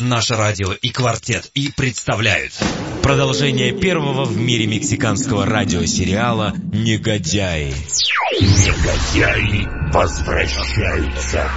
Наше радио и квартет и представляют Продолжение первого в мире мексиканского радиосериала «Негодяи». Негодяи возвращаются.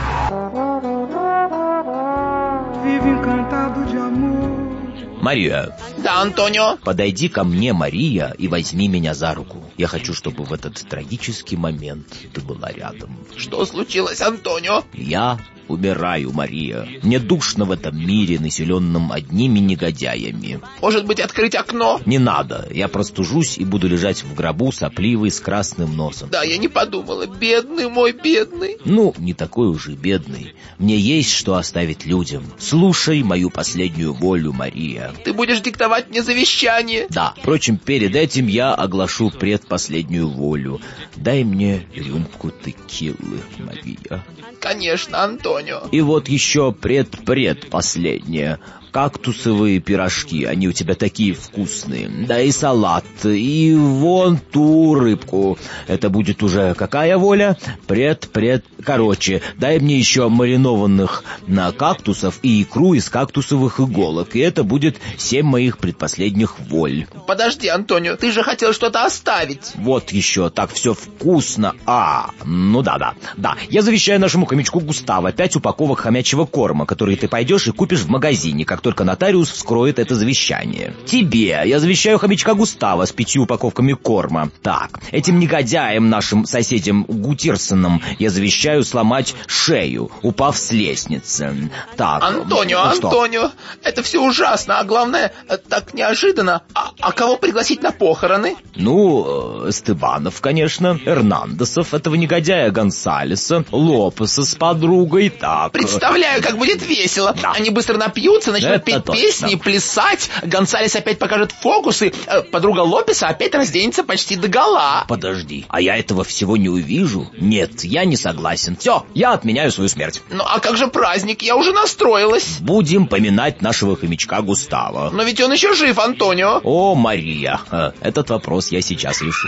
Мария, Да, Антонио? подойди ко мне, Мария, и возьми меня за руку. Я хочу, чтобы в этот трагический момент ты была рядом. Что случилось, Антонио? Я умираю, Мария. Мне душно в этом мире, населенном одними негодяями. Может быть, открыть окно? Не надо, я простужусь и буду лежать в гробу сопливый с красным носом. Да, я не подумала. Бедный мой, бедный. Ну, не такой уж и бедный. Мне есть что оставить людям. Слушай мою последнюю волю, Мария. Ты будешь диктовать мне завещание. Да, впрочем, перед этим я оглашу предпоследнюю волю. Дай мне рюмку текилы, Мария. Конечно, Антонио. И вот еще предпредпоследнее. Кактусовые пирожки, они у тебя такие вкусные. Да и салат, и вон ту рыбку. Это будет уже какая воля? Пред-пред... Короче, дай мне еще маринованных на кактусов и икру из кактусовых иголок. И это будет семь моих предпоследних воль. Подожди, Антонио, ты же хотел что-то оставить. Вот еще, так все вкусно. А, ну да-да. Да, я завещаю нашему хомячку Густаво пять упаковок хомячего корма, которые ты пойдешь и купишь в магазине, как только нотариус вскроет это завещание. Тебе я завещаю хомячка Густава с пятью упаковками корма. Так, этим негодяям, нашим соседям Гутирсонам, я завещаю сломать шею, упав с лестницы. Так, Антонио, ну что? Антонио, это все ужасно, а главное, э, так неожиданно. А, а кого пригласить на похороны? Ну, э, Стебанов, конечно, Эрнандесов, этого негодяя Гонсалеса, Лопеса с подругой, так. Представляю, как будет весело. Да. Они быстро напьются, начнут Это петь точно. песни, плясать. Гонсалес опять покажет фокусы. э, Подруга Лопеса опять разденется почти до гола. Подожди, а я этого всего не увижу? Нет, я не согласен. Все, я отменяю свою смерть. Ну а как же праздник? Я уже настроилась. Будем поминать нашего хомячка Густава. Но ведь он еще жив, Антонио. О, Мария, этот вопрос я сейчас решу.